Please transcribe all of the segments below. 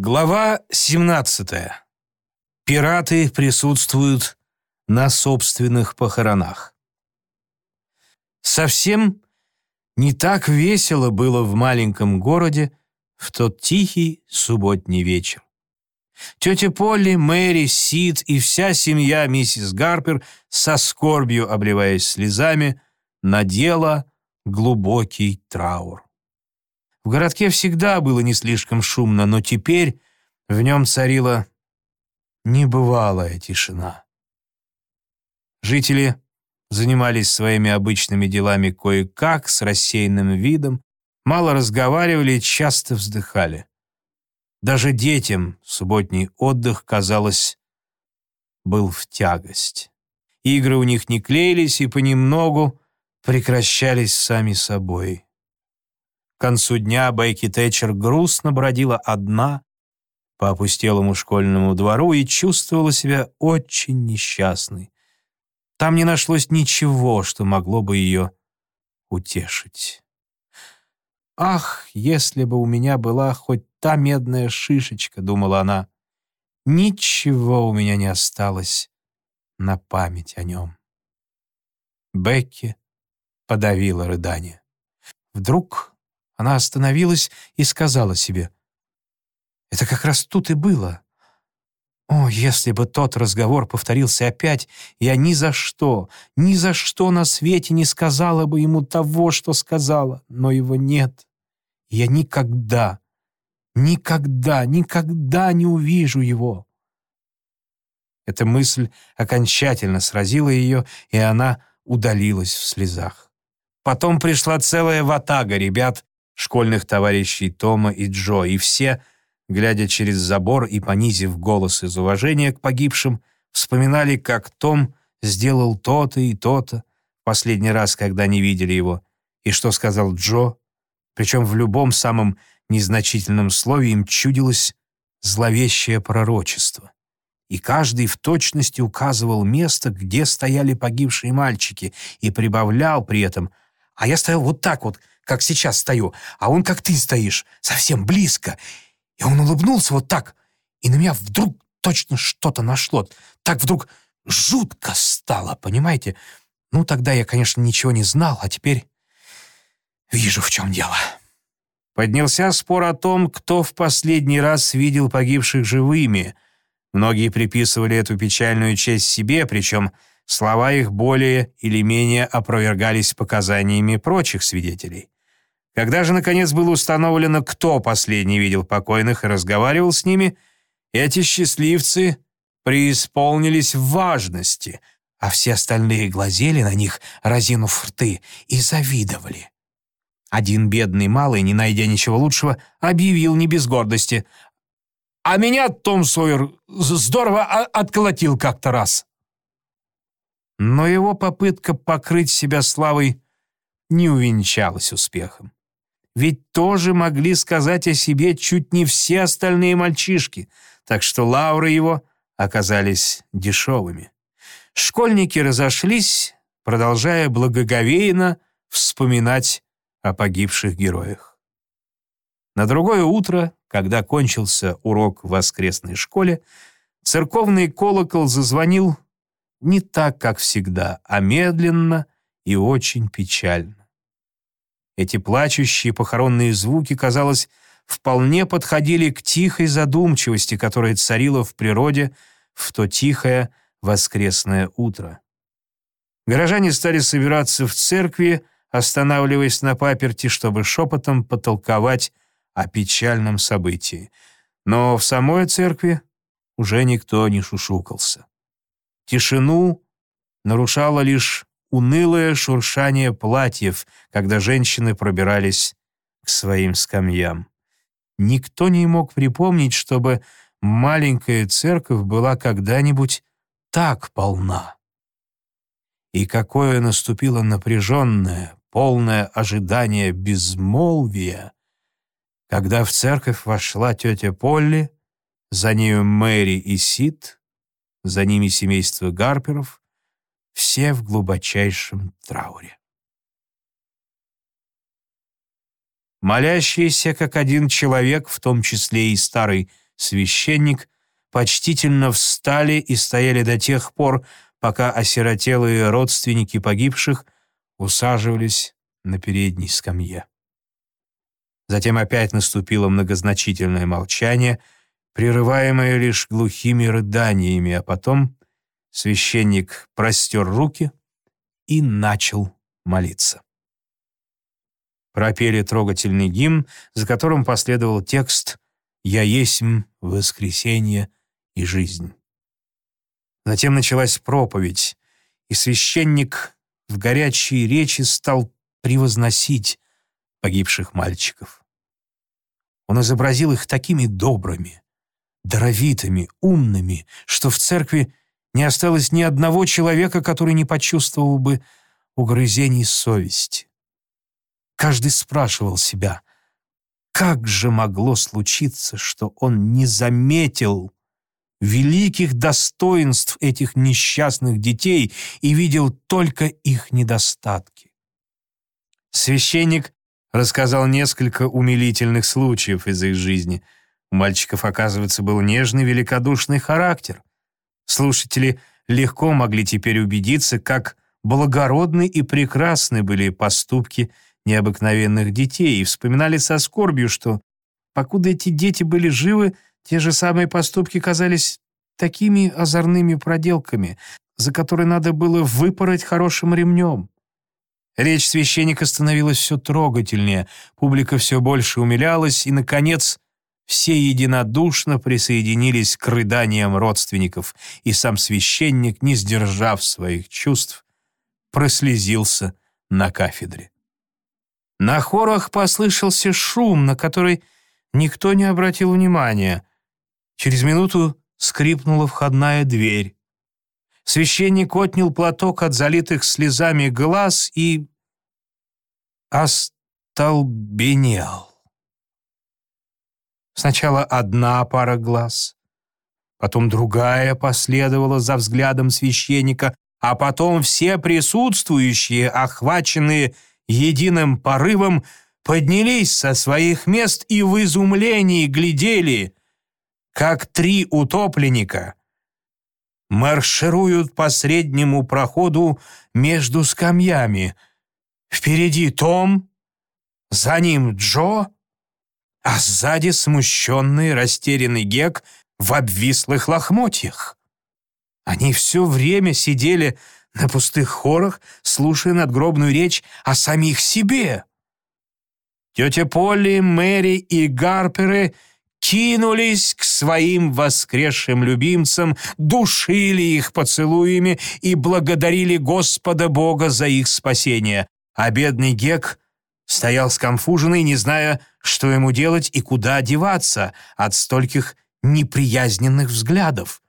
Глава 17. Пираты присутствуют на собственных похоронах. Совсем не так весело было в маленьком городе в тот тихий субботний вечер. Тетя Полли, Мэри, Сид и вся семья миссис Гарпер со скорбью, обливаясь слезами, надела глубокий траур. В городке всегда было не слишком шумно, но теперь в нем царила небывалая тишина. Жители занимались своими обычными делами кое-как, с рассеянным видом, мало разговаривали и часто вздыхали. Даже детям субботний отдых, казалось, был в тягость. Игры у них не клеились и понемногу прекращались сами собой. К концу дня Бейки Тэтчер грустно бродила одна по опустелому школьному двору и чувствовала себя очень несчастной. Там не нашлось ничего, что могло бы ее утешить. «Ах, если бы у меня была хоть та медная шишечка», — думала она, — «ничего у меня не осталось на память о нем». Бекки подавила рыдание. Вдруг она остановилась и сказала себе, «Это как раз тут и было. О, если бы тот разговор повторился опять, я ни за что, ни за что на свете не сказала бы ему того, что сказала, но его нет. Я никогда, никогда, никогда не увижу его». Эта мысль окончательно сразила ее, и она удалилась в слезах. Потом пришла целая ватага ребят, школьных товарищей Тома и Джо, и все, глядя через забор и понизив голос из уважения к погибшим, вспоминали, как Том сделал то-то и то-то последний раз, когда не видели его, и что сказал Джо, причем в любом самом незначительном слове им чудилось зловещее пророчество. И каждый в точности указывал место, где стояли погибшие мальчики, и прибавлял при этом, а я стоял вот так вот, как сейчас стою, а он, как ты стоишь, совсем близко. И он улыбнулся вот так, и на меня вдруг точно что-то нашло. Так вдруг жутко стало, понимаете? Ну, тогда я, конечно, ничего не знал, а теперь вижу, в чем дело. Поднялся спор о том, кто в последний раз видел погибших живыми. Многие приписывали эту печальную честь себе, причем слова их более или менее опровергались показаниями прочих свидетелей. Когда же, наконец, было установлено, кто последний видел покойных и разговаривал с ними, эти счастливцы преисполнились в важности, а все остальные глазели на них, разинув рты, и завидовали. Один бедный малый, не найдя ничего лучшего, объявил не без гордости. «А меня Том Сойер здорово отколотил как-то раз». Но его попытка покрыть себя славой не увенчалась успехом ведь тоже могли сказать о себе чуть не все остальные мальчишки, так что лавры его оказались дешевыми. Школьники разошлись, продолжая благоговейно вспоминать о погибших героях. На другое утро, когда кончился урок в воскресной школе, церковный колокол зазвонил не так, как всегда, а медленно и очень печально. Эти плачущие похоронные звуки, казалось, вполне подходили к тихой задумчивости, которая царила в природе в то тихое воскресное утро. Горожане стали собираться в церкви, останавливаясь на паперти, чтобы шепотом потолковать о печальном событии. Но в самой церкви уже никто не шушукался. Тишину нарушало лишь унылое шуршание платьев, когда женщины пробирались к своим скамьям. Никто не мог припомнить, чтобы маленькая церковь была когда-нибудь так полна. И какое наступило напряженное, полное ожидание безмолвия, когда в церковь вошла тетя Полли, за нею Мэри и Сид, за ними семейство Гарперов, все в глубочайшем трауре. Молящиеся как один человек, в том числе и старый священник почтительно встали и стояли до тех пор, пока осиротелые родственники погибших усаживались на передней скамье. Затем опять наступило многозначительное молчание, прерываемое лишь глухими рыданиями, а потом священник простер руки и начал молиться. Пропели трогательный гимн, за которым последовал текст «Я есмь воскресенье и жизнь». Затем началась проповедь, и священник в горячей речи стал превозносить погибших мальчиков. Он изобразил их такими добрыми, даровитыми, умными, что в церкви не осталось ни одного человека, который не почувствовал бы угрызений совести. Каждый спрашивал себя, как же могло случиться, что он не заметил великих достоинств этих несчастных детей и видел только их недостатки. Священник рассказал несколько умилительных случаев из их жизни. У мальчиков, оказывается, был нежный, великодушный характер. Слушатели легко могли теперь убедиться, как благородны и прекрасны были поступки необыкновенных детей, и вспоминали со скорбью, что, покуда эти дети были живы, те же самые поступки казались такими озорными проделками, за которые надо было выпороть хорошим ремнем. Речь священника становилась все трогательнее, публика все больше умилялась, и, наконец, все единодушно присоединились к рыданиям родственников, и сам священник, не сдержав своих чувств, прослезился на кафедре. На хорах послышался шум, на который никто не обратил внимания. Через минуту скрипнула входная дверь. Священник отнял платок от залитых слезами глаз и остолбенел. Сначала одна пара глаз, потом другая последовала за взглядом священника, а потом все присутствующие, охваченные единым порывом, поднялись со своих мест и в изумлении глядели, как три утопленника маршируют по среднему проходу между скамьями. Впереди Том, за ним Джо, а сзади смущенный, растерянный Гек в обвислых лохмотьях. Они все время сидели на пустых хорах, слушая надгробную речь о самих себе. Тетя Полли, Мэри и Гарперы — кинулись к своим воскресшим любимцам, душили их поцелуями и благодарили Господа Бога за их спасение. А бедный Гек стоял скомфуженный, не зная, что ему делать и куда деваться от стольких неприязненных взглядов.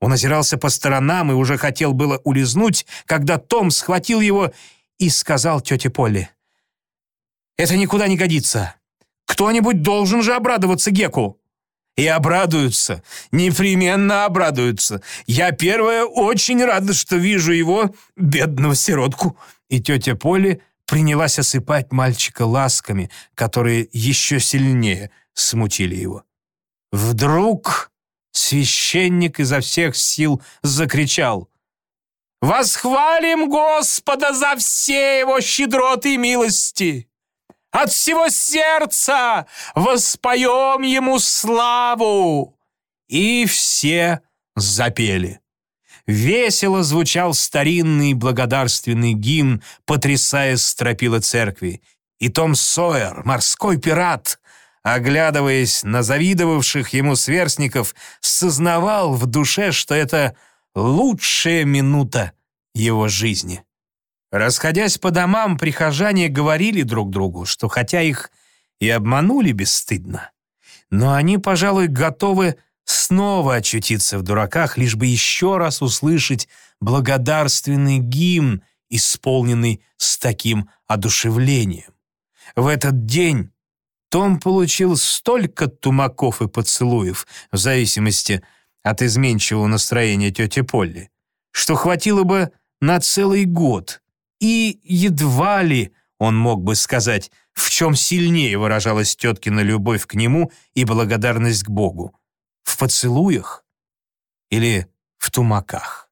Он озирался по сторонам и уже хотел было улизнуть, когда Том схватил его и сказал тете Полли, «Это никуда не годится. Кто-нибудь должен же обрадоваться Геку. И обрадуются, непременно обрадуются. Я первая очень рада, что вижу его, бедного сиротку. И тетя Поли принялась осыпать мальчика ласками, которые еще сильнее смутили его. Вдруг священник изо всех сил закричал. «Восхвалим Господа за все его щедроты и милости!» От всего сердца воспоем ему славу!» И все запели. Весело звучал старинный благодарственный гимн, потрясая стропила церкви. И Том Сойер, морской пират, оглядываясь на завидовавших ему сверстников, сознавал в душе, что это лучшая минута его жизни. Расходясь по домам, прихожане говорили друг другу, что хотя их и обманули бесстыдно, но они, пожалуй, готовы снова очутиться в дураках, лишь бы еще раз услышать благодарственный гимн, исполненный с таким одушевлением. В этот день том получил столько тумаков и поцелуев, в зависимости от изменчивого настроения тети Полли, что хватило бы на целый год, и едва ли он мог бы сказать, в чем сильнее выражалась теткина любовь к нему и благодарность к Богу. В поцелуях или в тумаках?